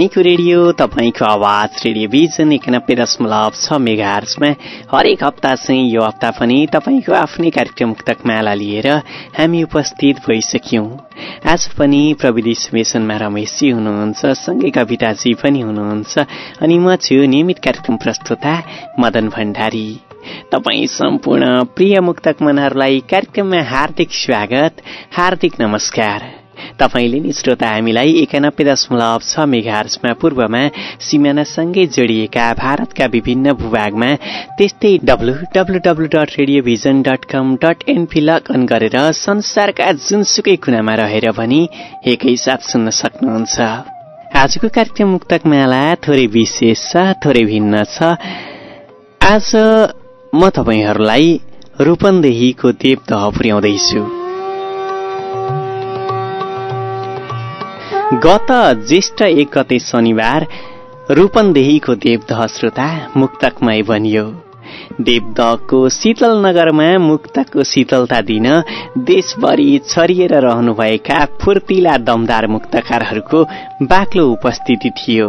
तपाईँको रेडियो तपाईँको आवाज रेडियो भिजन एकानब्बे दशमलव छ मेगा आर्समा हरेक हप्ता चाहिँ यो हप्ता पनि तपाईँको आफ्नै कार्यक्रम मुक्तक माला लिएर हामी उपस्थित भइसक्यौं। आज पनि प्रविधि सुमेशनमा रमेशजी हुनुहुन्छ सँगै कविताजी पनि हुनुहुन्छ अनि म छु नियमित कार्यक्रम प्रस्तुता मदन भण्डारी। तपाईँ सम्पूर्ण प्रिय मुक्तक मनहरूलाई कार्यक्रममा हार्दिक स्वागत हार्दिक नमस्कार। तपाईँले नि श्रोता हामीलाई एकानब्बे दशमलव छ मेघार्समा पूर्वमा सिमानासँगै जोडिएका भारतका विभिन्न भूभागमा त्यस्तै W W W dot radio vision dot com dot NP log in गरेर संसारका जुनसुकै कुनामा रहेर पनि एकैसाथ सुन्न सक्नुहुन्छ। आजको कार्यक्रम मुक्तक माला थोरै विशेष छ थोरै भिन्न छ। आज म तपाईँहरूलाई रूपन्देहीको देवदह पुर्याउँदैछु। गत ज्येष्ठ एक गते शनिबार रूपन्देहीको देवदह श्रोता मुक्तकमय बनियो। देवदहको शीतल नगरमा मुक्तको शीतलता दिन देशभरि छरिएर रहनुभएका फुर्तिला दमदार मुक्तकारहरूको बाक्लो उपस्थिति थियो।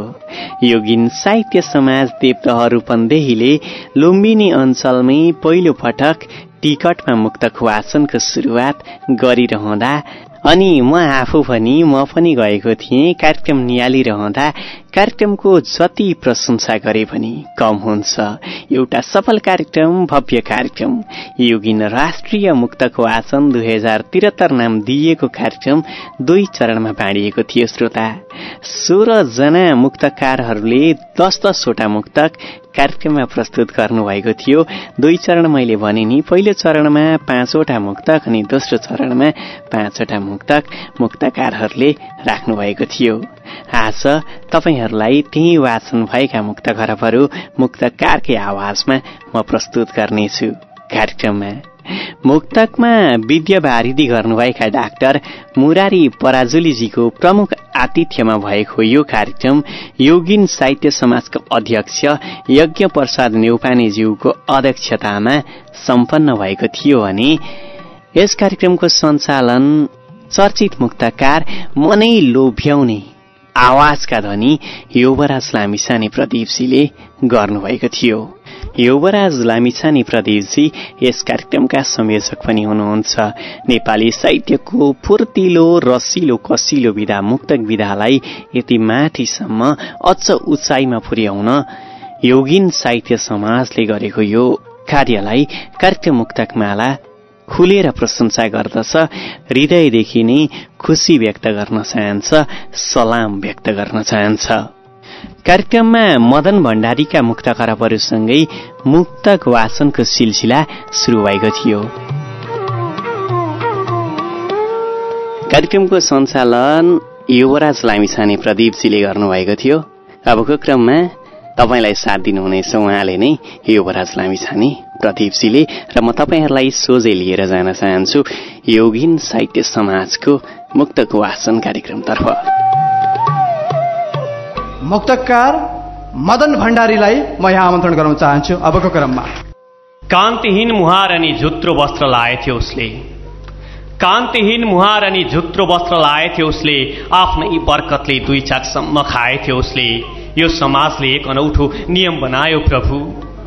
योगिन साहित्य समाज देवदह रूपन्देहीले लुम्बिनी अञ्चलमै पहिलो पटक टिकटमा मुक्तक वाचनको सुरुवात गरिरहँदा अनि म आफू पनि म पनि गएको थिएँ। कार्यक्रम निहालिरहँदा कार्यक्रमको जति प्रशंसा गरे पनि कम हुन्छ। एउटा सफल कार्यक्रम भव्य कार्यक्रम। योगिन राष्ट्रिय मुक्तक वाचन दुई हजार त्रिहत्तर नाम दिइएको कार्यक्रम दुई चरणमा बाँडिएको थियो श्रोता। सोह्र जना मुक्तकारहरूले दस दसवटा मुक्तक कार्यक्रममा प्रस्तुत गर्नुभएको थियो। दुई चरण मैले भने नि पहिलो चरणमा पाँचवटा मुक्तक अनि दोस्रो चरणमा पाँचवटा मुक्तक। मुक्तकारहरूले राख्नुभएको थियो। आज तपाईँहरूलाई त्यही वाचन भएका मुक्त खरबहरू मुक्तकारकै आवाजमा म प्रस्तुत गर्नेछु। कार्यक्रममा मुक्तकमा विद्या वारिधि गर्नुभएका डाक्टर मुरारी पराजुलीजीको प्रमुख आतिथ्यमा भएको यो कार्यक्रम योगिन साहित्य समाजका अध्यक्ष यज्ञ प्रसाद नेउपानेज्यूको अध्यक्षतामा सम्पन्न भएको थियो भने यस कार्यक्रमको सञ्चालन चर्चित मुक्तकार मनै लोभ्याउने आवाजका धनी युवराज लामिसाने प्रदीपजीले गर्नुभएको थियो। युवराज लामिछाने प्रदीपजी यस कार्यक्रमका संयोजक पनि हुनुहुन्छ। नेपाली साहित्यको फुर्तिलो रसिलो कसिलो विधा मुक्तक विधालाई यति माथिसम्म अझ उचाइमा पुर्याउन योगिन साहित्य समाजले गरेको यो कार्यलाई कार्यक्रम मुक्तक माला खुलेर प्रशंसा गर्दछ। हृदयदेखि नै खुसी व्यक्त गर्न चाहन्छ सलाम व्यक्त गर्न चाहन्छ। कार्यक्रममा मदन भण्डारीका मुक्त खराबहरूसँगै मुक्तक वाचनको सिलसिला सुरु भएको थियो। कार्यक्रमको सञ्चालन युवराज लामिछाने प्रदीपजीले गर्नुभएको थियो। अबको क्रममा तपाईँलाई साथ दिनुहुनेछ उहाँले नै युवराज लामिछाने प्रदीपजीले र म तपाईँहरूलाई सोझै लिएर जान चाहन्छु योगिन साहित्य समाजको मुक्तक वाचन कार्यक्रमतर्फ। मुक्तकार मदन भण्डारीलाई म यहाँ आमन्त्रण गराउन चाहन्छु। अबको क्रममा। कान्तिहीन मुहार अनि झुत्रो वस्त्र लाएथ्यो उसले। कान्तिहीन मुहार अनि झुत्रो वस्त्र लाएथ्यो उसले। आफ्नै बर्कतले दुई चाकसम्म खाएथ्यो उसले। यो समाजले एक अनौठो नियम बनायो प्रभु।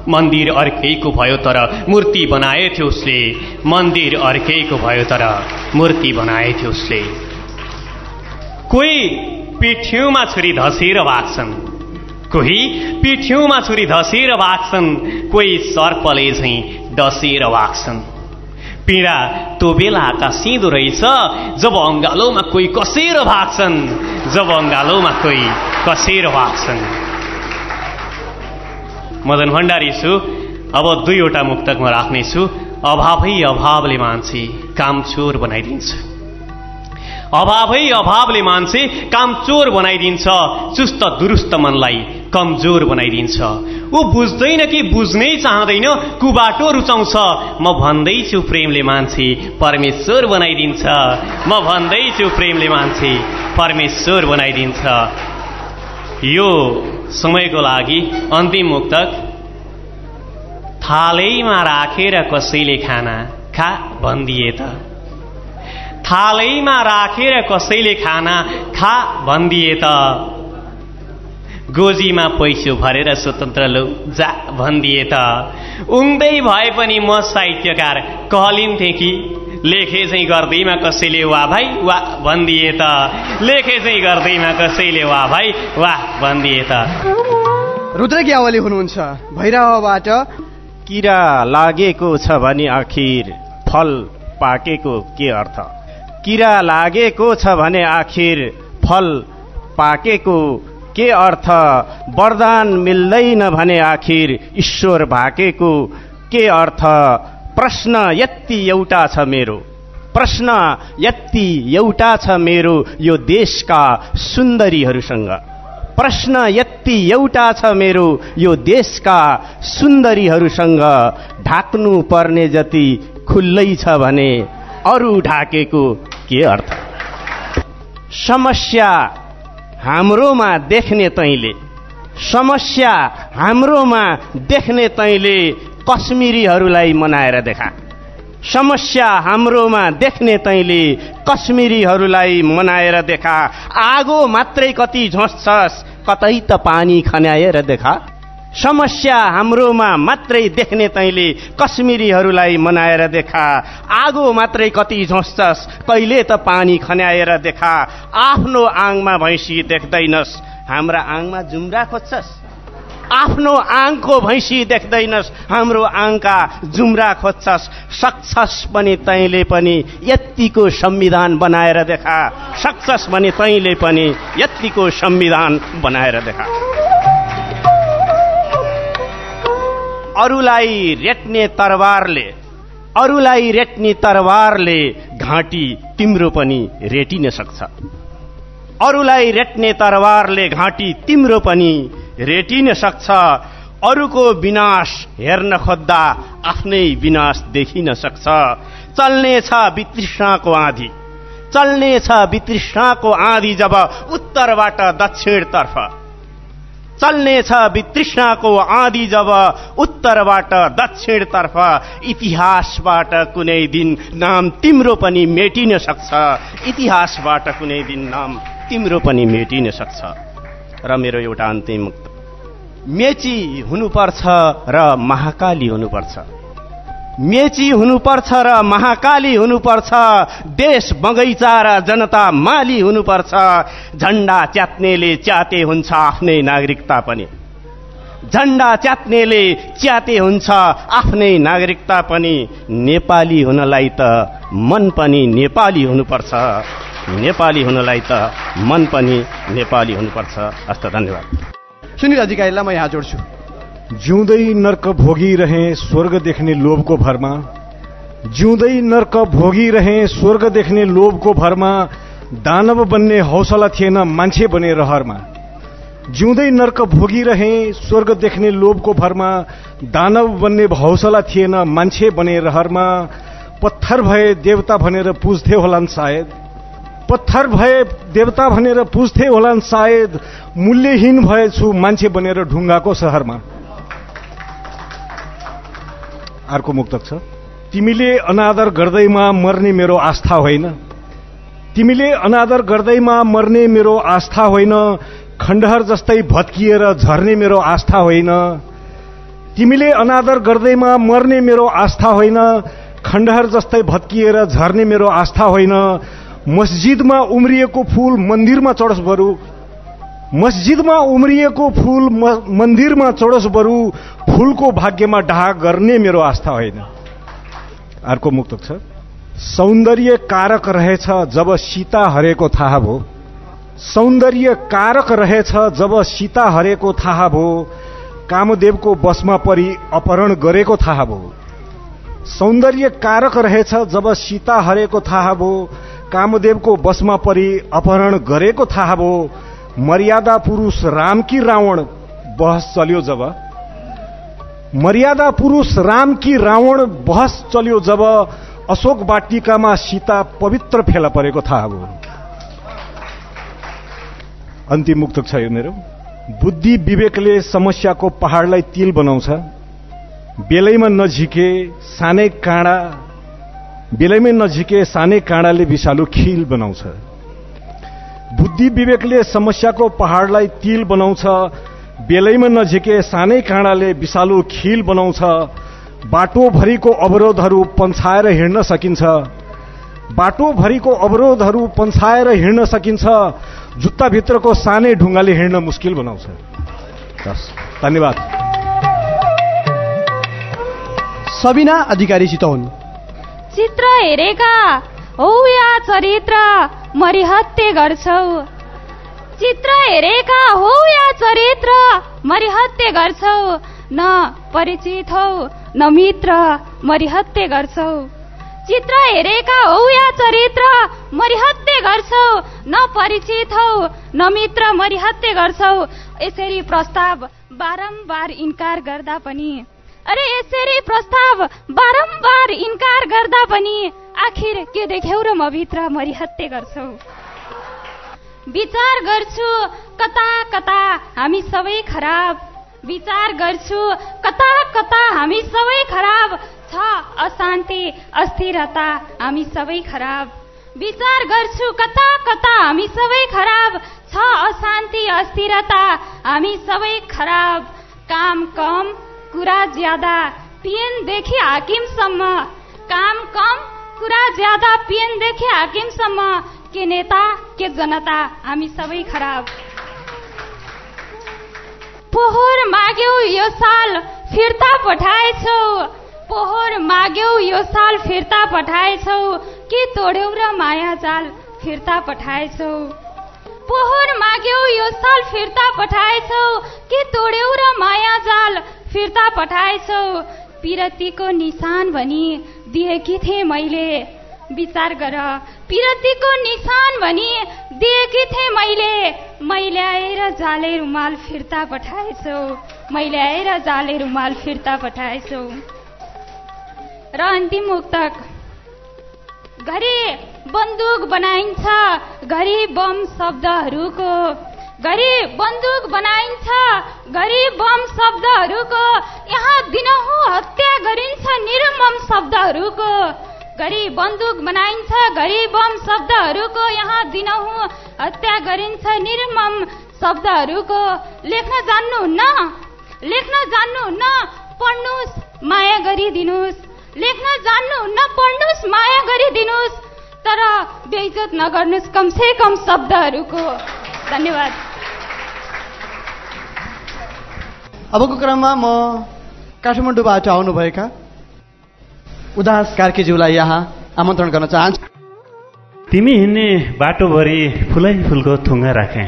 मन्दिर अर्कैको भयो तर मूर्ति बनाएथ्यो उसले। मन्दिर अर्कैको भयो तर मूर्ति बनाएथ्यो उसले। कोही पिठ्यौमा छुरी धसेर भाग्छन् कोही पिठ्यौमा छुरी धसेर भाग्छन् कोही सर्पले झैँ डसेर भाग्छन् पीडा त्यो बेला सिँदो रहेछ जब अङ्गालोमा कोही कसेर भाग्छन् जब अङ्गालोमा कोही कसेर भाग्छन्। मदन भण्डारी छु अब दुईवटा मुक्तक म राख्नेछु। अभावै अभावले मान्छे काम चोर बनाइदिन्छ। अभावै अभावले मान्छे काम चोर बनाइदिन्छ। चुस्त दुरुस्त मनलाई कमजोर बनाइदिन्छ। ऊ बुझ्दैन कि बुझ्नै चाहँदैन कुबाटो रुचाउँछ। म भन्दैछु प्रेमले मान्छे परमेश्वर बनाइदिन्छ। म भन्दैछु प्रेमले मान्छे परमेश्वर बनाइदिन्छ। यो समयको लागि अन्तिम मुक्तक। थालैमा राखेर कसैले खाना खा भनिदिए त। थालैमा राखेर कसैले खाना खा भनिदिए त। गोजीमा पैसो भरेर स्वतन्त्र लौ जा भनिदिए त। उङ्दै भए पनि म साहित्यकार कहलिन्थेँ कि लेखे चाहिँ गर्दैमा कसैले वा भाइ वा भनिदिए त। लेखे चाहिँ गर्दैमा कसैले वा भाइ वा भनिदिए त। रुद्र ग्यावली हुनुहुन्छ। भैरवबाट किरा लागेको छ भने आखिर फल पाकेको के अर्थ? किरा लागेको छ भने आखिर फल पाकेको के अर्थ? वरदान मिल्दैन भने आखिर ईश्वर भाकेको के अर्थ? प्रश्न यति एउटा छ मेरो। प्रश्न यति एउटा छ मेरो यो देशका सुन्दरीहरूसँग। प्रश्न यति एउटा छ मेरो यो देशका सुन्दरीहरूसँग ढाक्नु पर्ने जति खुल्लै छ भने अरू ढाकेको के अर्थ? समस्या हाम्रोमा देख्ने तैँले समस्या हाम्रोमा देख्ने तैँले कश्मिरीहरूलाई मनाएर देखा। समस्या हाम्रोमा देख्ने तैँले कश्मिरीहरूलाई मनाएर देखा। आगो मात्रै कति झोस्छस् कतै त पानी खन्याएर देखा। समस्या हाम्रोमा मात्रै देख्ने तैँले कश्मिरीहरूलाई मनाएर देखा। आगो मात्रै कति झोस्छस् कहिले त पानी खन्याएर देखा। आफ्नो आङमा भैँसी देख्दैनस् हाम्रा आङमा जुम्रा खोज्छस्। आफ्नो आङको भैँसी देख्दैनस् हाम्रो आङका जुम्रा खोज्छस्। सक्छस् पनि तैँले पनि यत्तिको संविधान बनाएर देखा। सक्छस् भने तैँले पनि यत्तिको संविधान बनाएर देखा। अरूलाई रेट्ने तरवारले अरूलाई रेट्ने तरवारले घाँटी तिम्रो पनि रेटिन सक्छ। अरूलाई रेट्ने तरवारले घाँटी तिम्रो पनि रेटिन सक्छ। अरूको विनाश हेर्न खोज्दा आफ्नै विनाश देखिन सक्छ। चल्नेछ वितृष्णाको आँधी चल्नेछ वितृष्णाको आँधी जब उत्तरबाट दक्षिणतर्फ चल्नेछ वितृष्णाको आँधी जब उत्तरबाट दक्षिणतर्फ इतिहासबाट कुनै दिन नाम तिम्रो पनि मेटिन सक्छ। इतिहासबाट कुनै दिन नाम तिम्रो पनि मेटिन सक्छ। र मेरो एउटा अन्तिम मेची हुनुपर्छ र महाकाली हुनुपर्छ। मेची हुनुपर्छ र महाकाली हुनुपर्छ देश बगैँचा र जनता माली हुनुपर्छ झण्डा च्यात्नेले च्याते हुन्छ आफ्नै नागरिकता पनि। झण्डा च्यात्नेले च्याते हुन्छ आफ्नै नागरिकता पनि नेपाली हुनलाई त मन पनि नेपाली हुनुपर्छ। नेपाली हुनलाई त मन पनि नेपाली हुनुपर्छ। हस्त धन्यवाद। सुनिल अधिकारीलाई म यहाँ जोड्छु। जिउँदै नर्क भोगिरहे स्वर्ग देख्ने लोभको भरमा। जिउँदै नर्क भोगिरहे स्वर्ग देख्ने लोभको भरमा। दानव बन्ने हौसला थिएन मान्छे बने रहरमा। जिउँदै नर्क भोगिरहे स्वर्ग देख्ने लोभको भरमा। दानव बन्ने हौसला थिएन मान्छे बने रहरमा। पत्थर भए देवता भनेर पुज्थे होलान् सायद। पत्थर भए देवता भनेर पुज्थे होलान् सायद। मूल्यहीन भएछु मान्छे बनेर ढुङ्गाको सहरमा। अर्को मुक्तक छ। तिमीले अनादर गर्दैमा मर्ने मेरो आस्था होइन। तिमीले अनादर गर्दैमा मर्ने मेरो आस्था होइन। खण्डहर जस्तै भत्किएर झर्ने मेरो आस्था होइन। तिमीले अनादर गर्दैमा मर्ने मेरो आस्था होइन। खण्डहर जस्तै भत्किएर झर्ने मेरो आस्था होइन। मस्जिदमा उम्रिएको फूल मन्दिरमा चढोस् बरु। मस्जिदमा उम्रिएको फूल मन्दिरमा चढोस् बरु फूलको भाग्यमा डाहा गर्ने मेरो आस्था होइन। अर्को मुक्त छ। सौन्दर्य कारक रहेछ जब सीता हरेको थाहा भो। सौन्दर्य कारक रहेछ जब सीता हरेको थाहा भो। कामदेवको बसमा परि अपहरण गरेको थाहा भो। सौन्दर्य कारक रहेछ जब सीता हरेको थाहा भो। कामदेवको बसमा परि अपहरण गरेको थाहा भो। मर्यादा पुरुष राम कि रावण बहस चल्यो जब। मर्यादा पुरुष राम कि रावण बहस चल्यो जब। अशोक बाटिकामा सीता पवित्र फेला परेको थाहा भयो। अन्तिम मुक्त छ यो मेरो। बुद्धि विवेकले समस्याको पहाडलाई तिल बनाउँछ। बेलैमा नझिके सानै काँडा बेलैमै नझिके सानै काँडाले विषालु खिल बनाउँछ। बुद्धि विवेकले समस्याको पहाडलाई तिल बनाउँछ बेलैमा नझिके सानै काँडाले विषालु खिल बनाउँछ बाटोभरिको अवरोधहरू पन्छाएर हिँड्न सकिन्छ। बाटोभरिको अवरोधहरू पन्छाएर हिँड्न सकिन्छ जुत्ताभित्रको सानै ढुङ्गाले हिँड्न मुस्किल बनाउँछ। धन्यवाद। सबिना अधिकारी चितौन चित्र हेरेका। हौ या चरित्र मरिहत्ते गर्छौ। चित्र हेरेका हो या चरित्र मरिहत्ते गर्छौ। न परिचित हौ न मित्र मरिहत्ते गर्छौ। चित्र हेरेका हौ या चरित्र मरिहत्ते गर्छौ। न परिचित हौ न मित्र मरिहत्ते गर्छौ। यसरी प्रस्ताव बारम्बार इन्कार गर्दा पनि अरे यसरी प्रस्ताव बारम्बार इन्कार गर्दा पनि आखिर के देख्यौ र म भित्र मरिहत्ते गर्छौ? विचार गर्छु कता कता हामी सबै खराब। विचार गर्छु कता कता हामी सबै खराब। छ अशान्ति अस्थिरता हामी सबै खराब। विचार गर्छु कता कता हामी सबै खराब। छ अशान्ति अस्थिरता हामी सबै खराब। काम कम कुरा ज्यादा पिएनदेखि हाकिमसम्म। काम कम कुरा ज्यादा पिएनदेखि हाकिमसम्म। के नेता के जनता हामी सबै खराब। पोहोर माग्यौ यो साल फिर्ता पठाएछौ। पोहोर माग्यौ यो साल फिर्ता पठाएछौ। के तोड्यौ र माया जाल फिर्ता पठाएछौ। पोहोर माग्यौ यो साल फिर्ता पठाएछौ। के तोड्यौ र माया जाल फिर्ता पठाएछौ। पिरतीको निशान भनी दिएकी थिएँ मैले। विचार गर। पिरतीको निशान भनी दिएकी थिएँ मैले। मैले आएर जाले रुमाल फिर्ता पठाएछौ। मैले आएर जाले रुमाल फिर्ता पठाएछौ। र अन्तिम मुक्तक। घरि बन्दुक बनाइन्छ। घरि बम शब्दहरूको घरि बन्दुक बनाइन्छ। घरि बम शब्दहरूको यहाँ दिनहुँ हत्या गरिन्छ निर्मम शब्दहरूको। घरि बन्दुक बनाइन्छ घरि बम शब्दहरूको यहाँ दिनहुँ हत्या गरिन्छ निर्मम शब्दहरूको। लेख्न जान्नुहुन्न लेख्न जान्नुहुन्न पढ्नुहोस् माया गरिदिनुहोस् लेख्न जान्नुहुन्न पढ्नुहोस् माया गरिदिनुहोस् तर बेइजत नगर्नुहोस् कमसे कम शब्दहरूको। धन्यवाद। अबको क्रममा म काठमाडौँबाट आउनुभएका उदास कार्कीज्यूलाई यहाँ आमन्त्रण गर्न चाहन्छु। तिमी हिँड्ने बाटोभरि फुलै फुलको थुङ्गा राखे।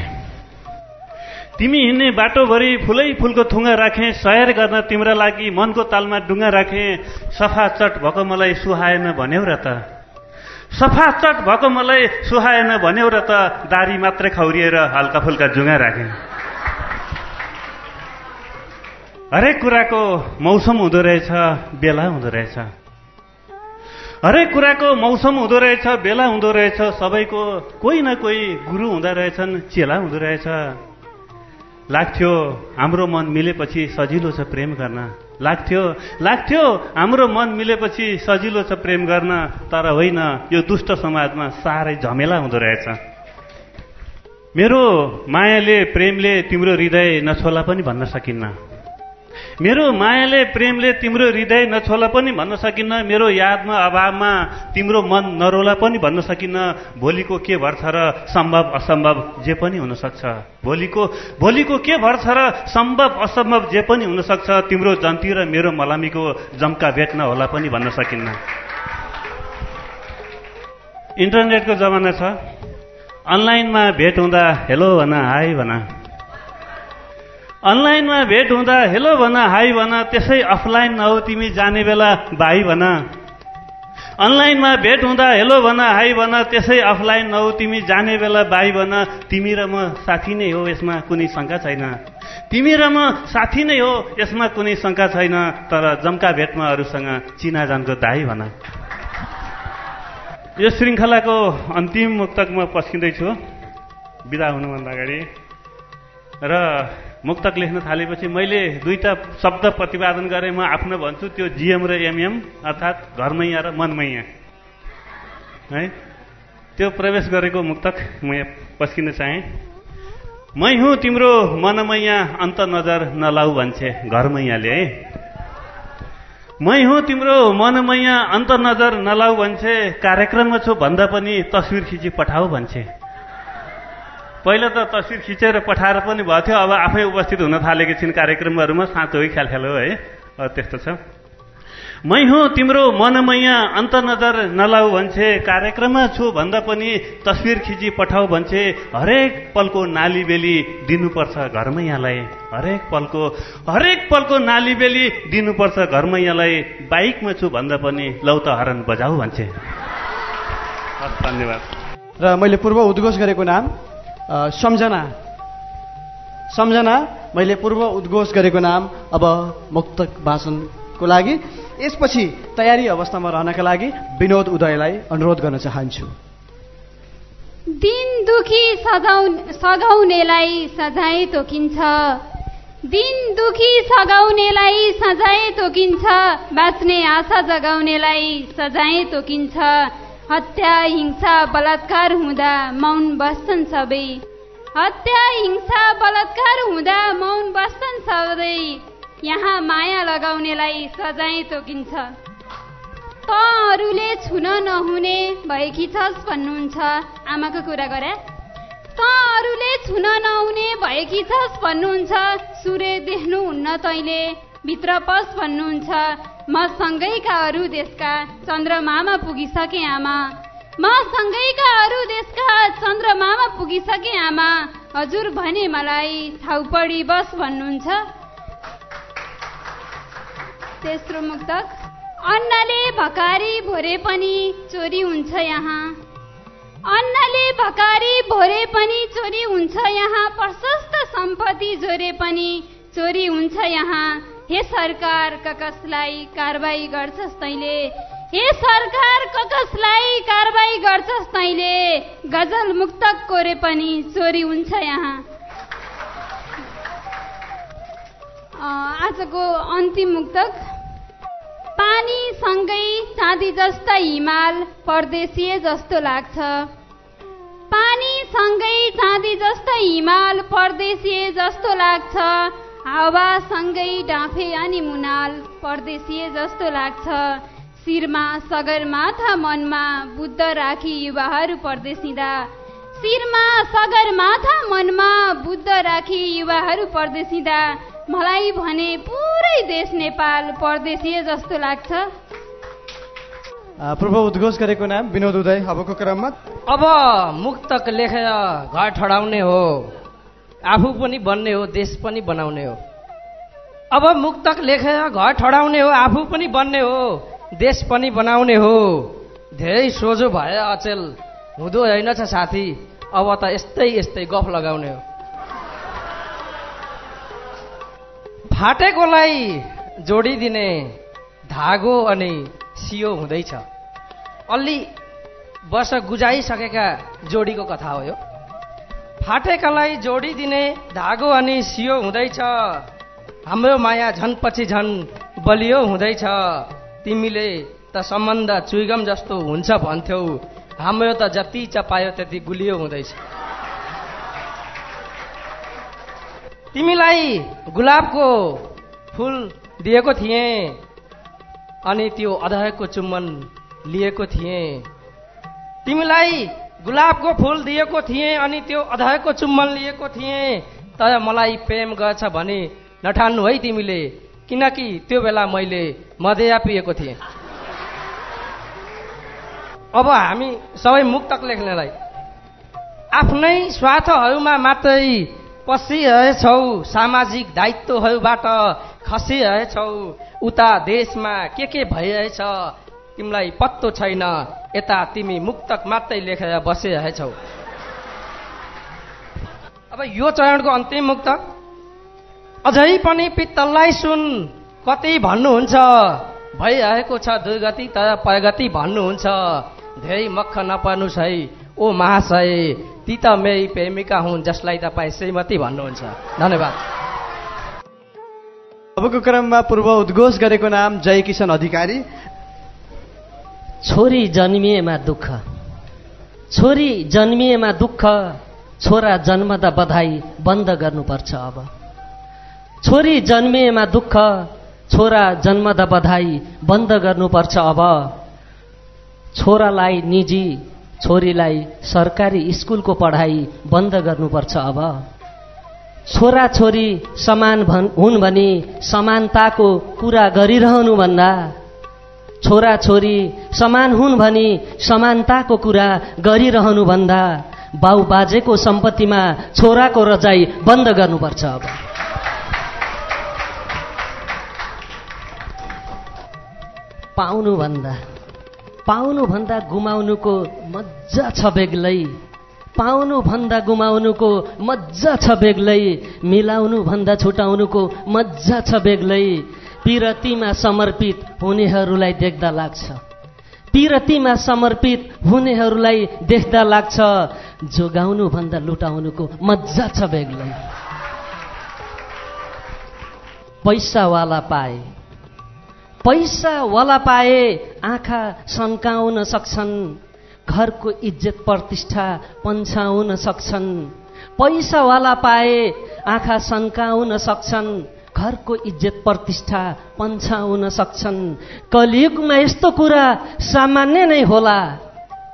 तिमी हिँड्ने बाटोभरि फुलै फुलको थुङ्गा राखे सयर गर्न तिम्रो लागि मनको तालमा डुङ्गा राखे। सफा चट भएको मलाई सुहाएन भन्यौ र त। सफा चट भएको मलाई सुहाएन भन्यौ र त। दारी मात्रै खौरिएर हल्का फुल्का जुङ्गा राखे। हरेक कुराको मौसम हुँदो रहेछ बेला हुँदो रहेछ। हरेक कुराको मौसम हुँदो रहेछ बेला हुँदो रहेछ सबैको कोही न कोही गुरु हुँदो रहेछन् चेला हुँदो रहेछ। लाग्थ्यो हाम्रो मन मिलेपछि सजिलो छ प्रेम गर्न। लाग्थ्यो लाग्थ्यो हाम्रो मन मिलेपछि सजिलो छ प्रेम गर्न तर होइन यो दुष्ट समाजमा साह्रै झमेला हुँदो रहेछ। मेरो मायाले प्रेमले तिम्रो हृदय नछोला पनि भन्न सकिन्न। मेरो मायाले प्रेमले तिम्रो हृदय नछोला पनि भन्न सकिन्न मेरो यादमा अभावमा तिम्रो मन नरोला पनि भन्न सकिन्न। भोलिको के भर छ र सम्भव असम्भव जे पनि हुनसक्छ। भोलिको भोलिको के भर छ र सम्भव असम्भव जे पनि हुनसक्छ तिम्रो जन्ती र मेरो मलामीको जम्का भेट नहोला पनि भन्न सकिन्न। इन्टरनेटको जमाना छ। अनलाइनमा भेट हुँदा हेलो भन हाई भन। अनलाइनमा भेट हुँदा हेलो भन हाई भन त्यसै अफलाइन नहो तिमी जाने बेला भाइ भन। अनलाइनमा भेट हुँदा हेलो भन हाई भन त्यसै अफलाइन नहो तिमी जाने बेला भाइ भन। तिमी र म साथी नै हो यसमा कुनै शङ्का छैन। तिमी र म साथी नै हो यसमा कुनै शङ्का छैन तर जम्का भेटमा अरूसँग चिनाजानको दाई भन। यो श्रृङ्खलाको अन्तिम मुक्तक म पस्किँदैछु। बिदा हुनुभन्दा अगाडि। र मुक्तक लेख्न थालेपछि मैले दुईटा शब्द प्रतिपादन गरेँ। म आफ्नो भन्छु त्यो जिएम र एमएम अर्थात् घरमैया र मनमैया। है? त्यो प्रवेश गरेको मुक्तक म पस्किन चाहेँ। मै हुँ तिम्रो मनमैया अन्त नजर नलाउ भन्छे घरमैयाले है? मै हुँ तिम्रो मनमैया अन्त नजर नलाउ भन्छे कार्यक्रममा छु भन्दा पनि तस्विर खिची पठाऊ भन्छे। पहिला त तस्विर खिचेर पठाएर पनि भएको थियो अब आफै उपस्थित हुन थालेकी छिन् कार्यक्रमहरूमा। साँचो है ख्याल ख्यालो है त्यस्तो छ। मै हुँ तिम्रो मनमैया अन्त नजर नलाउ भन्छे कार्यक्रममा छु भन्दा पनि तस्विर खिची पठाऊ भन्छे हरेक पलको नाली बेली दिनुपर्छ घरमैयालाई। हरेक पलको हरेक पलको नाली बेली दिनुपर्छ घरमैयालाई। बाइकमा छु भन्दा पनि लौ त हरन बजाऊ भन्छे। हस् धन्यवाद। र मैले पूर्व उद्घोष गरेको नाम सम्झना। सम्झना मैले पूर्व उद्घोष गरेको नाम अब मुक्तक भाषणको लागि। यसपछि तयारी अवस्थामा रहनका लागि विनोद उदयलाई अनुरोध गर्न चाहन्छु। दिन दुखी सघाउनेलाई सजाय तोकिन्छ। दिन दुखी सघाउनेलाई सजाय तोकिन्छ। बाँच्ने आशा जगाउनेलाई सजाय तोकिन्छ। हत्या हिंसा बलात्कार हुँदा मौन बस्छन् सबै। हत्या हिंसा बलात्कार हुँदा मौन बस्छन् सबै। यहाँ माया लगाउनेलाई सजाय तोकिन्छ। त अरूले छुन नहुने भएकी छस् भन्नुहुन्छ। आमाको कुरा गरे। त अरूले छुन नहुने भएकी छस् भन्नुहुन्छ। सूर्य देख्नुहुन्न तैँले। भित्र पस भन्नुहुन्छ म सँगैका अरू देशका चन्द्रमामा पुगिसके आमा। म सँगैका अरू देशका चन्द्रमामा पुगिसके आमा। हजुर भने मलाई छाउपडी बस भन्नुहुन्छ। तेस्रो मुक्तक अन्नले भकारी भोरे पनि चोरी हुन्छ यहाँ। अन्नले भकारी भोरे पनि चोरी हुन्छ यहाँ। प्रशस्त सम्पत्ति जोरे पनि चोरी हुन्छ यहाँ। हे सरकार ककसलाई कारवाही गर्छस् तैँले? हे सरकार ककसलाई कारवाही गर्छस् तैँले? गजल मुक्तक कोरे पनि चोरी हुन्छ यहाँ। आजको अन्तिम मुक्तक। पानी सँगै चाँदी जस्ता हिमाल परदेशीय जस्तो लाग्छ। पानी सँगै चाँदी जस्ता हिमाल परदेशीय जस्तो लाग्छ। हावा सँगै डाँफे अनि मुनाल परदेशीय जस्तो लाग्छ। शिरमा सगरमाथा मनमा बुद्ध राखी युवाहरू परदेशिँदा। शिरमा सगरमाथा मनमा बुद्ध राखी युवाहरू परदेशिँदा। मलाई भने पुरै देश नेपाल परदेशीय जस्तो लाग्छ। अ, पूर्व उद्घोष गरेको नाम विनोद उदय। अबको क्रममा अब मुक्तक लेखेर घर ठडाउने हो। आफू पनि बन्ने हो देश पनि बनाउने हो। अब मुक्तक लेखेर घर ठडाउने हो आफू पनि बन्ने हो देश पनि बनाउने हो। धेरै सोझो भए अचेल हुँदो रहेनछ साथी अब त यस्तै यस्तै गफ लगाउने हो। फाटेकोलाई जोडिदिने धागो अनि सियो हुँदैछ। अलि वर्ष गुजाइसकेका जोडीको कथा हो यो। फाटेकालाई जोडिदिने धागो अनि सियो हुँदैछ। हाम्रो माया झन पछि झन बलियो हुँदैछ। तिमीले त सम्बन्ध चुइगम जस्तो हुन्छ भन्थ्यौ। हाम्रो त जति चपायो त्यति गुलियो हुँदैछ। तिमीलाई गुलाबको फुल दिएको थिएँ अनि त्यो अधयको चुम्बन लिएको थिएँ। तिमीलाई गुलाबको फुल दिएको थिएँ अनि त्यो अधयको चुम्बन लिएको थिएँ। तर मलाई प्रेम गर्छ भने नठान्नु है तिमीले। किनकि त्यो बेला मैले मदया पिएको थिएँ। अब हामी सबै मुक्तक लेख्नेलाई। आफ्नै स्वार्थहरूमा मात्रै पसिरहेछौ सामाजिक दायित्वहरूबाट खसिरहेछौ उता देशमा के के भइरहेछ? तिमीलाई पत्तो छैन। यता तिमी मुक्तक मात्रै लेखेर बसिरहेछौ अब यो चरणको अन्तिम मुक्तक अझै पनि पित्तललाई सुन। कति भन्नुहुन्छ? भइरहेको छ दुर्गति तर प्रगति भन्नुहुन्छ। धेरै मक्ख नपर्नुहोस् है। ओ महाशय ती त मेरी प्रेमिका हुन् जसलाई तपाईँ श्रीमती भन्नुहुन्छ। धन्यवाद। अबको क्रममा पूर्व उद्घोष गरेको नाम जय किशन अधिकारी। छोरी जन्मिएमा दुःख। छोरी जन्मिएमा दुःख छोरा जन्मदा बधाई बन्द गर्नुपर्छ अब। छोरी जन्मिएमा दुःख छोरा जन्मदा बधाई बन्द गर्नुपर्छ अब। छोरालाई निजी छोरीलाई सरकारी स्कुलको पढाइ बन्द गर्नुपर्छ अब। छोरा छोरी समान भन् हुन् भने समानताको कुरा गरिरहनुभन्दा छोरा छोरी समान हुन् भने समानताको कुरा गरिरहनुभन्दा बाउ बाजेको सम्पत्तिमा छोराको रजाई बन्द गर्नुपर्छ अब। पाउनुभन्दा पाउनुभन्दा गुमाउनुको मजा छ बेग्लै। पाउनुभन्दा गुमाउनुको मजा छ बेग्लै। मिलाउनुभन्दा छुटाउनुको मजा छ बेग्लै। पिरतीमा समर्पित हुनेहरूलाई देख्दा लाग्छ। पिरतीमा समर्पित हुनेहरूलाई देख्दा लाग्छ जोगाउनुभन्दा लुटाउनुको मजा छ बेग्लै। पैसावाला पाए। पैसावाला पाए आँखा सन्काउन सक्छन् घरको इज्जत प्रतिष्ठा पन्छाउन सक्छन्। पैसावाला पाए आँखा सन्काउन सक्छन् घरको इज्जत प्रतिष्ठा पन्छाउन सक्छन्। कलियुगमा यस्तो कुरा सामान्य नै होला।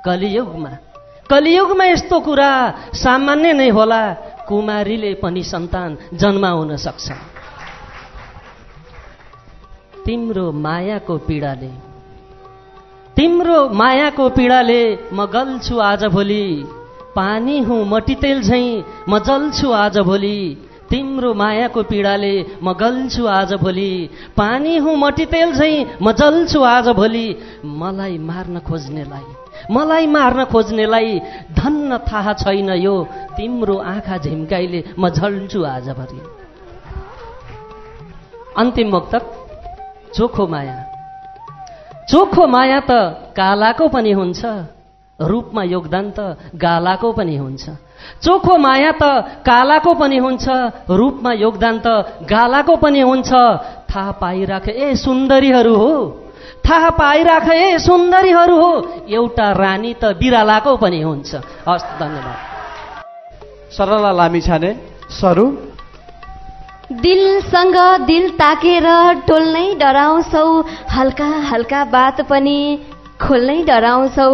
कलियुगमा। कलियुगमा यस्तो कुरा सामान्य नै होला। कुमारीले पनि सन्तान जन्माउन सक्छ। तिम्रो मायाको पीडाले। तिम्रो मायाको पीडाले म गल्छु आज भोलि। पानी हुँ मटितेल झैँ म जल्छु आज भोलि। तिम्रो मायाको पीडाले म गल्छु आज भोलि। पानी हुँ मटितेल झैँ म जल्छु आज भोलि। मलाई मार्न खोज्नेलाई मलाई मार्न खोज्नेलाई धन्न थाहा छैन यो। तिम्रो आँखा झिम्काइले म झल्छु आजभरि अन्तिम मुक्तक चोखो माया। चोखो माया त कालाको पनि हुन्छ रूपमा योगदान त गालाको पनि हुन्छ। चोखो माया त कालाको पनि हुन्छ रूपमा योगदान त गालाको पनि हुन्छ। थाहा पाइराख ए सुन्दरीहरू हो। थाहा पाइराख ए सुन्दरीहरू हो। एउटा रानी त बिरालाको पनि हुन्छ। हस् धन्यवाद। सरला लामी छाने। सरू। दिलसँग दिल ताकेर टोल्नै डराउँछौ। हल्का हल्का बात पनि खोल्नै डराउँछौ।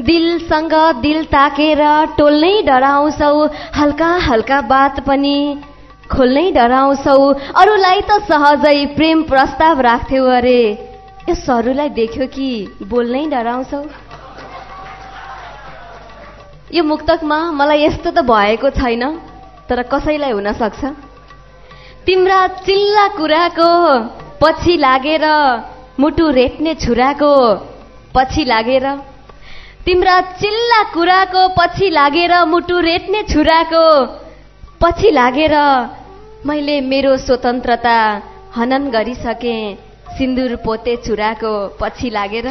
दिलसँग दिल ताकेर टोल्नै डराउँछौ। हल्का हल्का बात पनि खोल्नै डराउँछौ। अरूलाई त सहजै प्रेम प्रस्ताव राख्थ्यौ अरे। यो सरूलाई देख्यो कि बोल्नै डराउँछौ? यो मुक्तकमा मलाई यस्तो त भएको छैन तर कसैलाई हुन सक्छ? तिम्रा चिल्ला कुराको पछि लागेर मुटु रेट्ने छुराको पछि लागेर तिम्रा चिल्ला कुराको पछि लागेर मुटु रेट्ने छुराको पछि लागेर मैले मेरो स्वतन्त्रता हनन गरिसकेँ सिन्दुर पोते छुराको पछि लागेर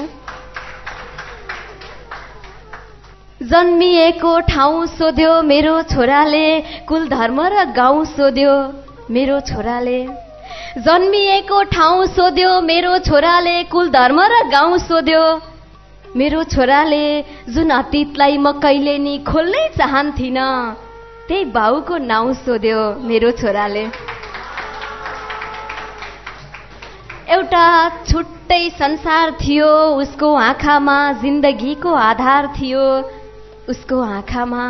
जन्मिएको ठाउँ सोध्यो मेरो छोराले कुल धर्म र गाउँ सोध्यो मेरो छोराले। जन्मिएको ठाउँ सोध्यो मेरो छोराले कुल धर्म र गाउँ सोध्यो मेरो छोराले जुन अतीतलाई म कहिले नि खोल्नै चाहन्थिन त्यही बाउको नाउँ सोध्यो मेरो छोराले। एउटा छुट्टै संसार थियो उसको आँखामा जिन्दगीको आधार थियो उसको आँखामा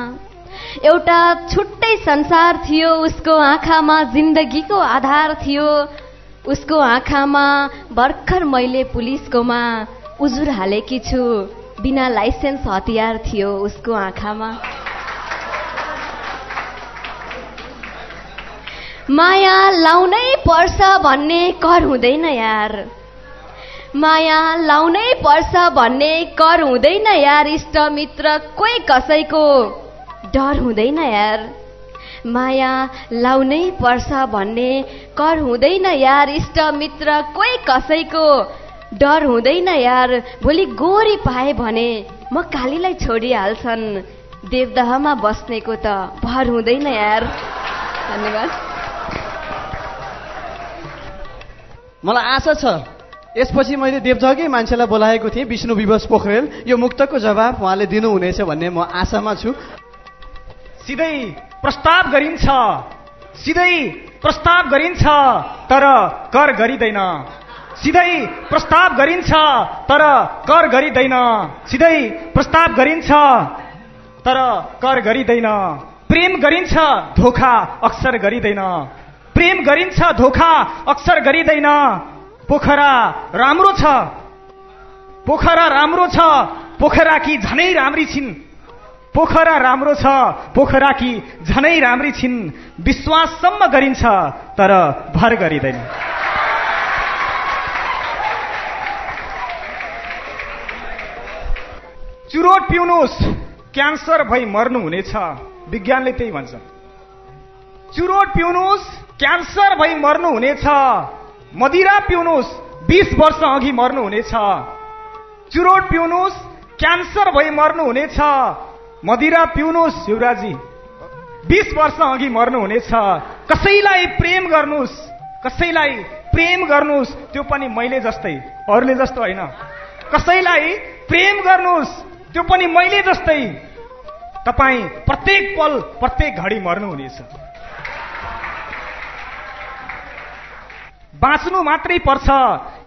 एउटा छुट्टै संसार थियो उसको आँखामा जिन्दगीको आधार थियो उसको आँखामा भर्खर मैले पुलिसकोमा उजुर हालेकी छु। बिना लाइसेन्स हतियार थियो उसको आँखामा। माया लाउनै पर्छ भन्ने कर हुँदैन यार। माया लाउनै पर्छ भन्ने कर हुँदैन यार इष्ट मित्र कोही कसैको डर हुँदैन यार। माया लाउनै पर्छ भन्ने कर हुँदैन यार इष्ट मित्र कोही कसैको डर हुँदैन यार। भोलि गोरी पाए भने म कालीलाई छोडिहाल्छन्। देवदहमा बस्नेको त भर हुँदैन यार। धन्यवाद। मलाई आशा छ यसपछि मैले देवजगी मान्छेलाई बोलाएको थिएँ विष्णु विवश पोखरेल। यो मुक्तको जवाब उहाँले दिनुहुनेछ भन्ने म आशामा छु। सिधै प्रस्ताव गरिन्छ। सिधै प्रस्ताव गरिन्छ तर कर गरिँदैन। सिधै प्रस्ताव गरिन्छ तर कर गरिँदैन। सिधै प्रस्ताव गरिन्छ तर कर गरिँदैन। प्रेम गरिन्छ धोका अक्सर गरिँदैन। प्रेम गरिन्छ धोका अक्सर गरिँदैन। पोखरा राम्रो छ। पोखरा राम्रो छ। पोखरा कि झनै राम्री छिन्? पोखरा राम्रो छ। पोखरा कि झनै राम्री छिन्? विश्वाससम्म गरिन्छ तर भर गरिँदैन। चुरोट पिउनुहोस् क्यान्सर भई मर्नुहुनेछ विज्ञानले त्यही भन्छ। चुरोट पिउनुहोस् क्यान्सर भई मर्नुहुनेछ मदिरा पिउनुहोस् बिस वर्ष अघि मर्नुहुनेछ चुरोट पिउनुहोस् क्यान्सर भई मर्नुहुनेछ मदिरा पिउनुहोस् शिवराजी। बिस वर्ष अघि मर्नुहुनेछ कसैलाई प्रेम गर्नुहोस् कसैलाई प्रेम गर्नुहोस् त्यो पनि मैले जस्तै। अरूले जस्तो होइन। कसैलाई प्रेम गर्नुहोस् त्यो पनि मैले जस्तै। तपाईँ प्रत्येक पल प्रत्येक घडी मर्नुहुनेछ। बाँच्नु मात्रै पर्छ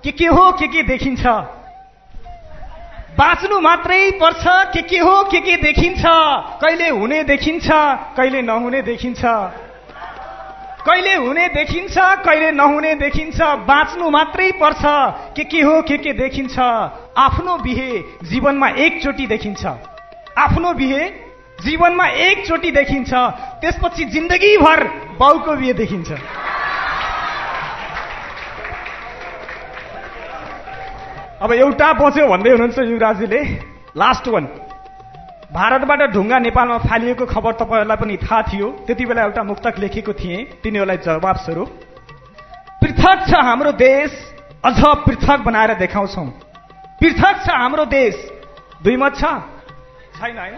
के के हो के के देखिन्छ। बाँच्नु मात्रै पर्छ के के हो के के देखिन्छ। कहिले हुने देखिन्छ कहिले नहुने देखिन्छ। कहिले हुने देखिन्छ कहिले नहुने देखिन्छ। बाँच्नु मात्रै पर्छ के के हो के के देखिन्छ। आफ्नो बिहे जीवनमा एकचोटि देखिन्छ। आफ्नो बिहे जीवनमा एकचोटि देखिन्छ। त्यसपछि जिन्दगीभर बाउको बिहे देखिन्छ। अब एउटा बच्यो भन्दै हुनुहुन्छ युवराजीले लास्ट वान भारतबाट ढुङ्गा नेपालमा फालिएको खबर तपाईँहरूलाई पनि थाहा थियो। त्यति बेला एउटा मुक्तक लेखेको थिएँ। तिनीहरूलाई जवाब स्वरूप। पृथक छ हाम्रो देश अझ पृथक बनाएर देखाउँछौ। पृथक छ हाम्रो देश दुई मत छ। छैन होइन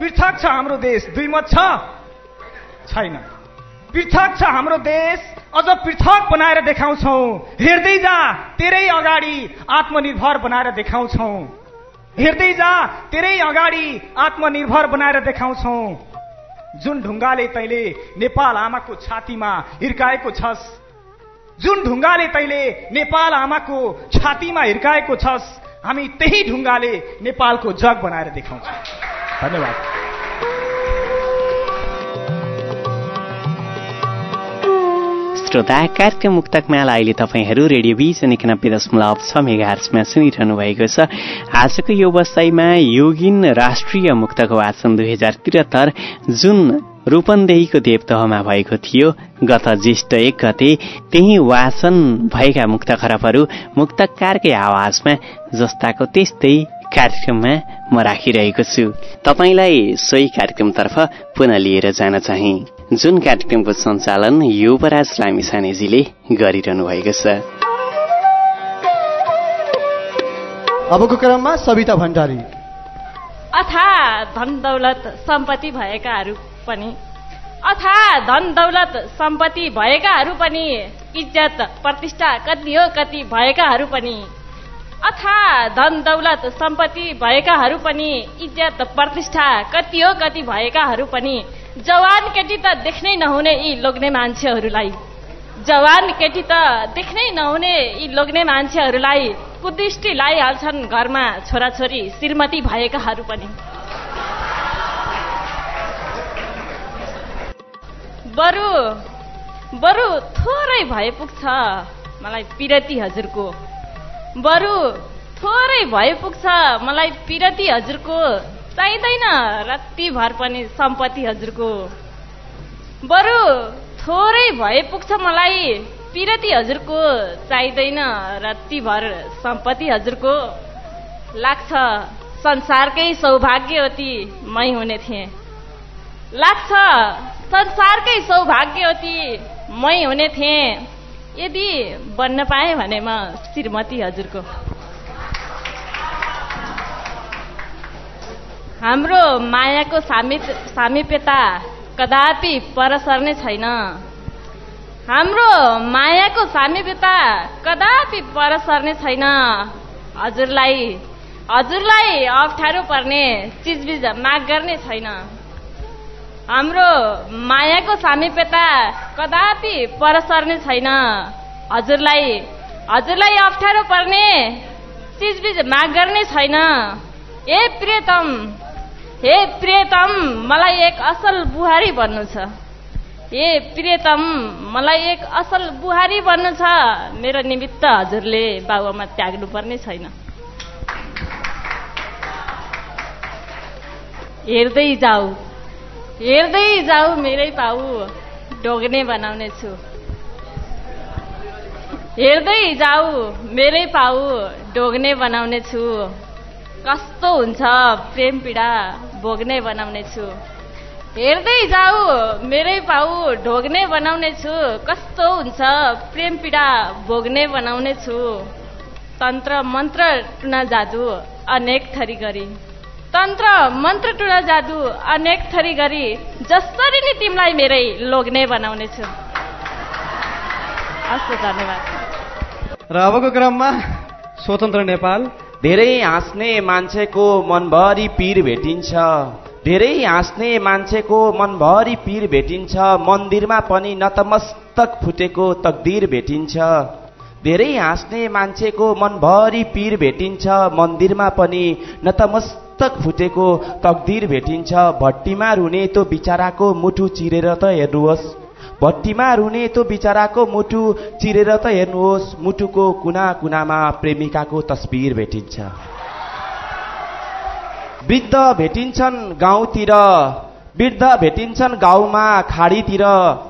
पृथक छ हाम्रो देश दुई मत छ। छैन। पृथक छ हाम्रो देश अझ पृथक बनाएर देखाउँछौ। हेर्दै जा तेरै अगाडि आत्मनिर्भर बनाएर देखाउँछौ। हेर्दै जा तेरै अगाडि आत्मनिर्भर बनाएर देखाउँछौ। जुन ढुङ्गाले तैले नेपाल आमाको छातीमा हिर्काएको छस् जुन ढुङ्गाले तैले नेपाल आमाको छातीमा हिर्काएको छस् हामी त्यही ढुङ्गाले नेपालको जग बनाएर देखाउँछौँ। धन्यवाद। श्रोता कार्यक्रम मुक्तक माला अहिले तपाईँहरू रेडियो बिजन एकानब्बे दशमलव छ मेगा हर्चमा सुनिरहनु भएको छ। आजको यो वसाइमा योगिन राष्ट्रिय मुक्तको वाचन दुई हजार त्रिहत्तर जुन रूपन्देहीको देवतहमा भएको थियो। गत ज्येष्ठ एक गते त्यही वाचन भएका मुक्त खरबहरू मुक्तकारकै आवाजमा जस्ताको त्यस्तै कार्यक्रममा म राखिरहेको छु। तपाईँलाई सोही कार्यक्रमतर्फ पुनः लिएर जान चाहे। जुन कार्यक्रमको सञ्चालन युवराज लामिसानेजीले गरिरहनु भएको छ। अबको क्रममा सविता भण्डारी। अथा धन दौलत सम्पत्ति भएकाहरू पनि। अथा धन दौलत सम्पत्ति भएकाहरू पनि इज्जत प्रतिष्ठा कति हो कति भएकाहरू पनि। अथा धन दौलत सम्पत्ति भएकाहरू पनि इज्जत प्रतिष्ठा कति हो कति भएकाहरू पनि। जवान केटी त देख्नै नहुने यी लोग्ने मान्छेहरूलाई। जवान केटी त देख्नै नहुने यी लोग्ने मान्छेहरूलाई। कुदृष्टि लगाइहाल्छन् घरमा छोराछोरी श्रीमती भएकाहरू पनि। बरु बरु थोरै भए पुग्छ मलाई पिरती हजुरको। बरु थोरै भए पुग्छ मलाई पिरती हजुरको। चाहिँदैन रातिभर पनि सम्पत्ति हजुरको। बरु थोरै भए पुग्छ मलाई पिरती हजुरको। चाहिँदैन रातिभर सम्पत्ति हजुरको। लाग्छ संसारकै सौभाग्यवती मै हुने थिएँ। लाग्छ संसारकै सौभाग्यवती मै हुने थिएँ। यदि बन्न पाएँ भने म श्रीमती हजुरको। हाम्रो मायाको सामिप सामिप्यता कदापि पर सर्ने छैन। हाम्रो मायाको सामिप्यता कदापि पर सर्ने छैन। हजुरलाई हजुरलाई अप्ठ्यारो पर्ने चिजबिज माग गर्ने छैन। हाम्रो मायाको सामिप्यता कदापि पर सर्ने छैन। हजुरलाई हजुरलाई अप्ठ्यारो पर्ने चिजबिज माग गर्ने छैन। ए प्रियतम हे प्रियतम मलाई एक असल बुहारी बन्नु छ। ए प्रियतम मलाई एक असल बुहारी बन्नु छ। मेरो निमित्त हजुरले बाबुआमा त्याग्नु पर्ने छैन। हेर्दै जाऊ। हेर्दै जाऊ मेरै पाउ ढोग्ने बनाउने छु हेर्दै जाऊ मेरै पाउ ढोग्ने बनाउने छु कस्तो हुन्छ प्रेम पीडा भोग्ने बनाउने छु हेर्दै जाऊ मेरै पाउ ढोग्ने बनाउने छु कस्तो हुन्छ प्रेम पीडा भोग्ने बनाउने छु तन्त्र मन्त्र टुना जादु अनेक थरी गरी तन्त्र मन्त्र टुना जादु अनेक थरी गरी जसरी नि तिमीलाई मेरै लोग्ने बनाउने छु हस् धन्यवाद। र अबको क्रममा स्वतन्त्र नेपाल। धेरै हाँस्ने मान्छेको मनभरि पीर भेटिन्छ। धेरै हाँस्ने मान्छेको मनभरि पीर भेटिन्छ। मन्दिरमा पनि नतमस्तक फुटेको तकदिर भेटिन्छ। धेरै हाँस्ने मान्छेको मनभरि पीर भेटिन्छ। मन्दिरमा पनि नतमस्तक फुटेको तकदिर भेटिन्छ। भट्टीमा रुने त्यो बिचराको मुठु चिरेर त हेर्नुहोस्। भट्टीमा रुने त्यो बिचराको मुटु चिरेर त हेर्नुहोस्। मुटुको कुना कुनामा प्रेमिकाको तस्बिर भेटिन्छ। वृद्ध भेटिन्छन् गाउँतिर। वृद्ध भेटिन्छन् गाउँमा खाडीतिर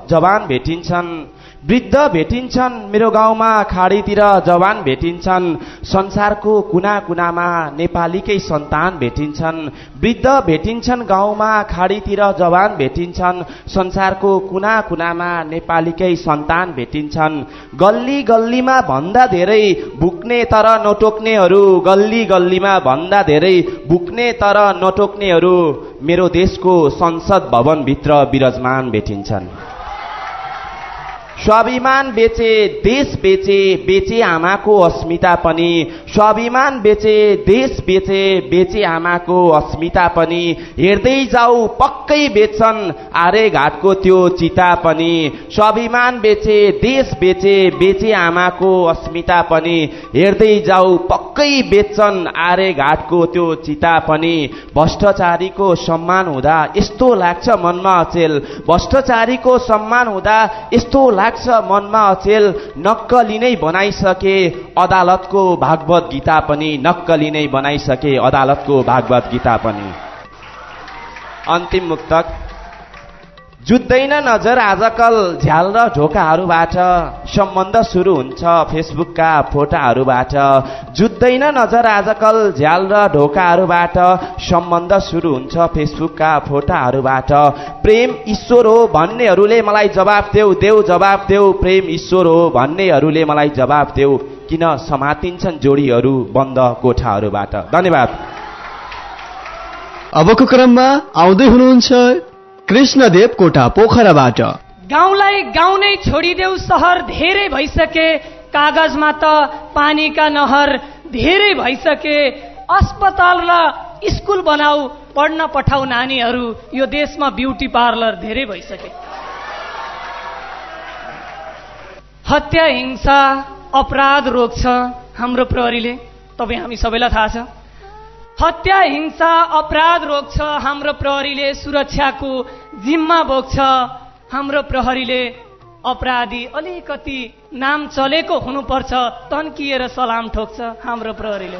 जवान भेटिन्छन्। वृद्ध भेटिन्छन्। मेरो गाउँमा खाडीतिर जवान भेटिन्छन्। संसारको कुना कुनामा नेपालीकै सन्तान भेटिन्छन्। वृद्ध भेटिन्छन् गाउँमा खाडीतिर जवान भेटिन्छन्। संसारको कुना कुनामा नेपालीकै सन्तान भेटिन्छन्। गल्ली गल्लीमा भन्दा धेरै भुक्ने तर नटोक्नेहरू। गल्ली गल्लीमा भन्दा धेरै भुक्ने तर नटोक्नेहरू। मेरो देशको संसद भवनभित्र विराजमान भेटिन्छन्। स्वाभिमान बेचे देश बेचे बेचे आमाको अस्मिता पनि स्वाभिमान बेचे देश बेचे बेचे आमाको अस्मिता पनि हेर्दै जाऊ पक्कै बेच्छन् आरे घाटको त्यो चिता पनि स्वाभिमान बेचे देश बेचे बेचे आमाको अस्मिता पनि हेर्दै जाऊ पक्कै बेच्छन् आरे घाटको त्यो चिता पनि भ्रष्टाचारीको सम्मान हुँदा यस्तो लाग्छ मनमा अचेल भ्रष्टाचारीको सम्मान हुँदा यस्तो लाग्छ मनमा अचेल नक्कली नै बनाइसके अदालतको भागवत गीता पनि नक्कली नै बनाइसके अदालतको भागवत गीता पनि। अन्तिम मुक्तक। जुत्दैन नजर आजकल झ्याल र ढोकाहरूबाट सम्बन्ध सुरु हुन्छ फेसबुकका फोटाहरूबाट। जुत्दैन नजर आजकल झ्याल र ढोकाहरूबाट सम्बन्ध सुरु हुन्छ फेसबुकका फोटाहरूबाट। प्रेम ईश्वर हो भन्नेहरूले मलाई जवाब देऊ देऊ जवाब देऊ प्रेम ईश्वर हो भन्नेहरूले मलाई जवाब देऊ। किन समातिन्छन् जोडीहरू बन्द कोठाहरूबाट? धन्यवाद। अबको क्रममा आउँदै हुनुहुन्छ कृष्णदेव कोटा पोखराबाट गाउँलाई गाउँ नै छोडिदेऊ सहर धेरै भइसके कागजमा त पानीका नहर धेरै भइसके अस्पताल र स्कुल बनाऊ पढ्न पठाऊ नानीहरू यो देशमा ब्युटी पार्लर धेरै भइसके। हत्या हिंसा अपराध रोक्छ हाम्रो प्रहरीले। तपाईँ हामी सबैलाई थाहा छ। हत्या हिंसा अपराध रोक्छ हाम्रो प्रहरीले सुरक्षाको जिम्मा बोक्छ। हाम्रो प्रहरीले अपराधी अलिकति नाम चलेको हुनुपर्छ तन्किएर सलाम ठोक्छ हाम्रो प्रहरीले।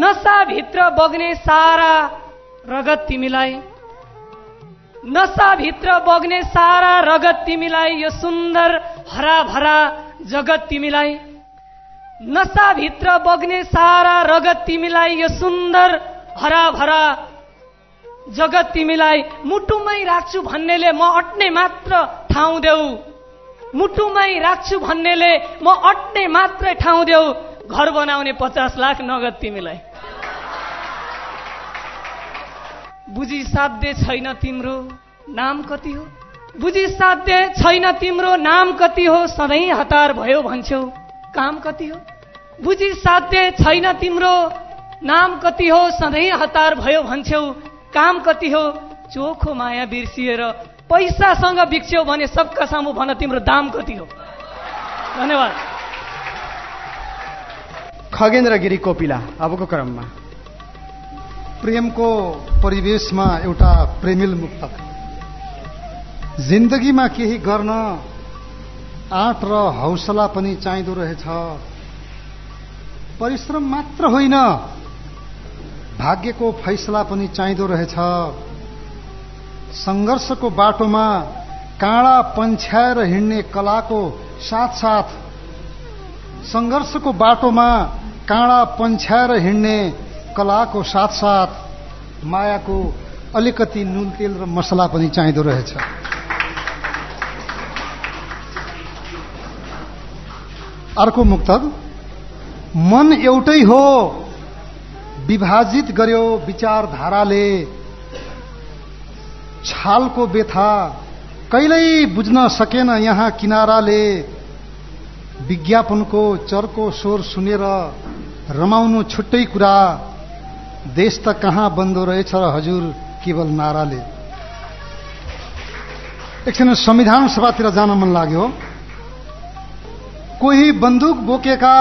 नसाभित्र बग्ने सारा रगत तिमीलाई नसाभित्र बग्ने सारा रगत तिमीलाई यो सुन्दर हराभरा जगत तिमीलाई नसाभित्र बग्ने सारा रगत तिमीलाई यो सुन्दर हराभरा जगत तिमीलाई मुटुमै राख्छु भन्नेले म अट्ने मात्र ठाउँ देऊ। मुटुमै राख्छु भन्नेले म अट्ने मात्रै ठाउँ देऊ। घर बनाउने पचास लाख नगद तिमीलाई। बुझी साध्य छैन तिम्रो नाम कति हो? बुझी साध्य छैन तिम्रो नाम कति हो? सधैँ हतार भयो भन्छौ। काम कति हो? बुझी साध्य छैन तिम्रो। नाम कति हो? सधैँ हतार भयो भन्छौ। काम कति हो? चोखो माया बिर्सिएर पैसासँग बिक्स्यौ भने सबका सामु भन तिम्रो दाम कति हो? धन्यवाद। खगेन्द्र गिरी कोपिला अबको क्रममा। प्रेमको परिवेशमा एउटा प्रेमिल मुक्तक। जिन्दगीमा केही गर्न आँट र हौसला पनि चाहिँदो रहेछ। परिश्रम मात्र होइन। भाग्यको फैसला पनि चाहिँदो रहेछ। सङ्घर्षको बाटोमा काँडा पन्छ्याएर हिँड्ने कलाको साथसाथ सङ्घर्षको बाटोमा काँडा पन्छ्याएर हिँड्ने कलाको साथसाथ मायाको अलिकति नुन तेल र मसला पनि चाहिँदो रहेछ। अर्को मुक्तक मन एउटै हो विभाजित गर्यो विचारधाराले। छालको बेथा कहिल्यै बुझ्न सकेन यहाँ किनाराले। विज्ञापनको चर्को स्वर सुनेर रमाउनु छुट्टै कुरा। देश त कहाँ बन्दो रहेछ र हजुर केवल नाराले। एकछिन संविधान सभातिर जान मन लाग्यो। कोही बन्दुक बोकेका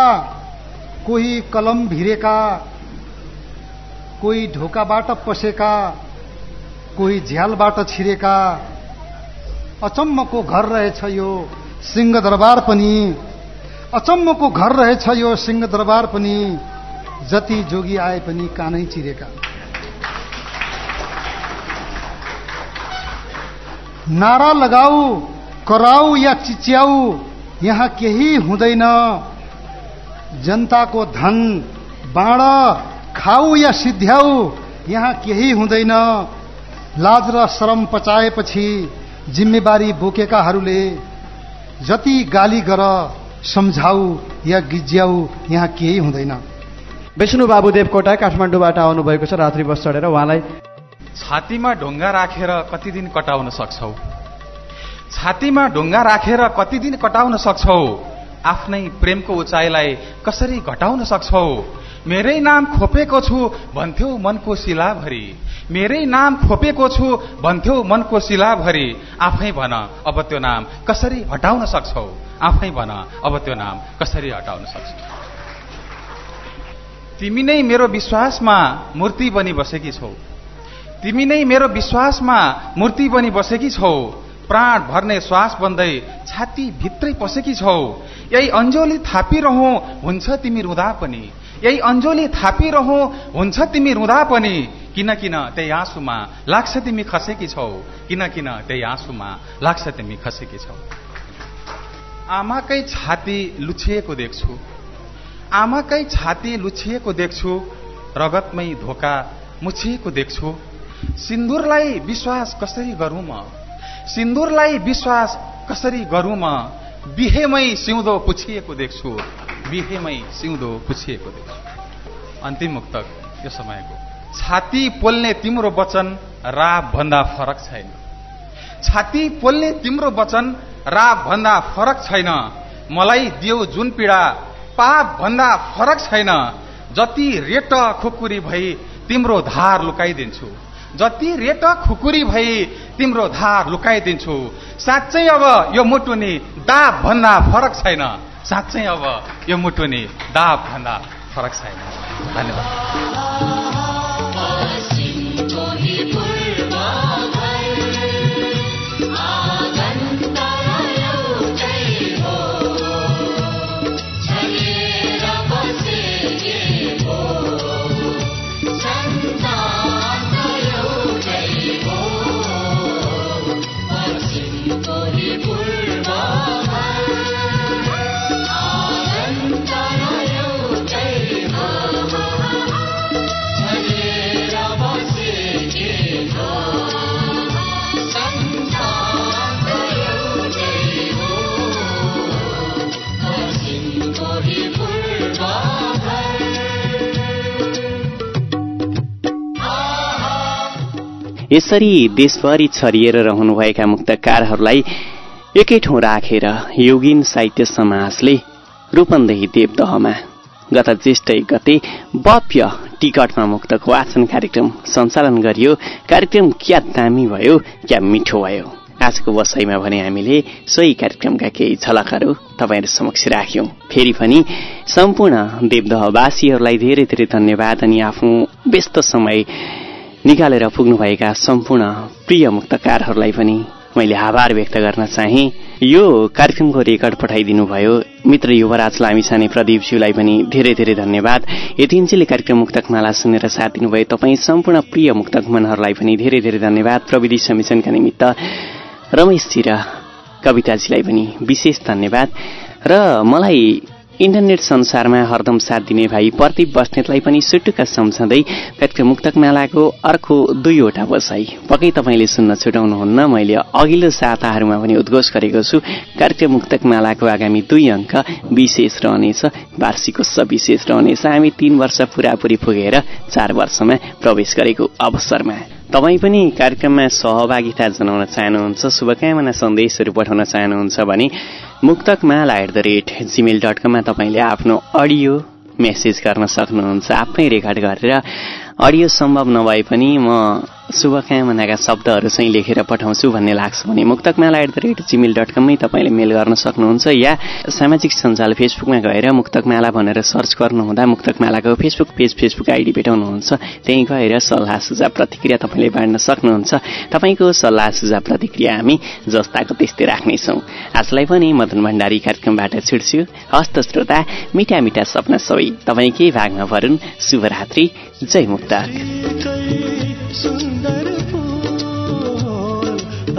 कोही कलम भिरेका कोही ढोकाबाट पसेका कोही झ्यालबाट छिरेका अचम्मको घर रहेछ यो सिंह दरबार पनि अचम्मको घर रहेछ यो सिंह दरबार पनि जति जोगी आए पनि कानै चिरेका। नारा लगाऊ कराऊ या चिच्याऊ यहाँ केही हुँदैन। जनताको धन बाँड खाऊ या सिद्ध्याऊ यहाँ केही हुँदैन। लाज र शरम पचाएपछि जिम्मेवारी बोकेकाहरूले जति गाली गर सम्झाऊ या गिज्याऊ यहाँ केही हुँदैन। विष्णु बाबु देवकोटा काठमाडौँबाट आउनुभएको छ रात्रि बस चढेर उहाँलाई छातीमा ढुङ्गा राखेर कति दिन कटाउन सक्छौ? छातीमा ढुङ्गा राखेर कति दिन कटाउन सक्छौ? आफ्नै प्रेमको उचाइलाई कसरी घटाउन सक्छौ? मेरै नाम खोपेको छु भन्थ्यौ मनको शिलाभरि। मेरै नाम खोपेको छु भन्थ्यौ मनको शिलाभरि। आफै भन अब त्यो नाम कसरी हटाउन सक्छौ? आफै भन अब त्यो नाम कसरी हटाउन सक्छौ? तिमी नै मेरो विश्वासमा मूर्ति बनी बसेकी छौ। तिमी नै मेरो विश्वासमा मूर्ति बनी बसेकी छौ। प्राण भर्ने श्वास बन्दै छाती भित्रै पसेकी छौ। यही अन्जोली थापिरहँ हुन्छ तिमी रुँदा पनि। यही अन्जोली थापिरहँ हुन्छ तिमी रुँदा पनि। किन किन त्यही आँसुमा लाग्छ तिमी खसेकी छौ। किन किन त्यही आँसुमा लाग्छ तिमी खसेकी छौ। आमाकै छाती लुछिएको देख्छु। आमाकै छाती लुछिएको देख्छु। रगतमै धोका मुछिएको देख्छु। सिन्दुरलाई विश्वास कसरी गरौँ म? सिन्दुरलाई विश्वास कसरी गरौँ म? बिहेमै सिउँदो पुछिएको देख्छु। बिहेमै सिउँदो पुछिएको देख्छु। अन्तिम मुक्तक यो समयको। छाती पोल्ने तिम्रो वचन राप भन्दा फरक छैन। छाती पोल्ने तिम्रो वचन राप भन्दा फरक छैन। मलाई दियो जुन पीडा पाप भन्दा फरक छैन। जति रेट खुकुरी भई तिम्रो धार लुकाइदिन्छु। जति रेट खुकुरी भई तिम्रो धार लुकाइदिन्छु साँच्चै अब यो मुटुनी दाब भन्दा फरक छैन। साँच्चै अब यो मुटुनी दाब भन्दा फरक छैन। धन्यवाद। यसरी देशभरि छरिएर रहनुभएका मुक्तकारहरूलाई एकै ठाउँ राखेर योगिन साहित्य समाजले रूपन्देही देवदहमा गत ज्येष्ठ गते भव्य टिकटमा मुक्तको वाचन कार्यक्रम सञ्चालन गरियो। कार्यक्रम क्या दामी भयो क्या मिठो भयो। आजको वसाइमा भने हामीले सोही कार्यक्रमका केही झलकहरू तपाईँहरू समक्ष राख्यौं। फेरि पनि सम्पूर्ण देवदहवासीहरूलाई धेरै धेरै धन्यवाद अनि आफ्नो व्यस्त समय निकालेर पुग्नुभएका सम्पूर्ण प्रिय मुक्तकारहरूलाई पनि मैले आभार व्यक्त गर्न चाहे। यो कार्यक्रमको रेकर्ड पठाइदिनु भयो मित्र युवराज लामिछाने प्रदीपज्यूलाई पनि धेरै धेरै धन्यवाद। यतिन्जीले कार्यक्रम मुक्तकमाला सुनेर साथ दिनुभयो तपाईँ सम्पूर्ण प्रिय मुक्तक मनहरूलाई पनि धेरै धेरै धन्यवाद। प्रविधि समिशनका निमित्त रमेशजी र कविताजीलाई पनि विशेष धन्यवाद। र मलाई इन्टरनेट संसारमा हरदम साथ दिने भाइ प्रदीप बस्नेतलाई पनि सुटुक्का सम्झँदै कार्यक्रम मुक्तक मेलाको अर्को दुईवटा बसाई पक्कै तपाईँले सुन्न छुटाउनुहुन्न मैले अघिल्लो साताहरूमा पनि उद्घोष गरेको छु। कार्यक्रम मुक्तक मेलाको आगामी दुई अङ्क विशेष रहनेछ वार्षिकोत्सव विशेष रहनेछ। हामी तीन वर्ष पुरापुरी पुगेर चार वर्षमा प्रवेश गरेको अवसरमा तपाईँ पनि कार्यक्रममा सहभागिता जनाउन चाहनुहुन्छ शुभकामना सन्देशहरू पठाउन चाहनुहुन्छ भने Muktakmala at the rate Gmail dot कममा तपाईँले आफ्नो अडियो मेसेज गर्न सक्नुहुन्छ। आफ्नै रेकर्ड गरेर अडियो सम्भव नभए पनि म शुभकामनाका शब्दहरू चाहिँ लेखेर पठाउँछु भन्ने लाग्छ भने Muktakmala at the rate Gmail dot कममै तपाईँले मेल गर्न सक्नुहुन्छ या सामाजिक सञ्जाल फेसबुकमा गएर मुक्तकमाला भनेर सर्च गर्नुहुँदा मुक्तकमालाको फेसबुक पेज फेसबुक आइडी भेटाउनुहुन्छ। त्यहीँ गएर सल्लाह सुझाव प्रतिक्रिया तपाईँले बाँड्न सक्नुहुन्छ। तपाईँको सल्लाह सुझाव प्रतिक्रिया हामी जस्ताको त्यस्तै राख्नेछौँ। आजलाई पनि मदन भण्डारी कार्यक्रमबाट छुट्छु। हस्त श्रोता मिठा मिठा सपना सबै तपाईँकै भागमा भरून् शुभरात्रि। जय मुक्तक।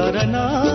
सुन्दर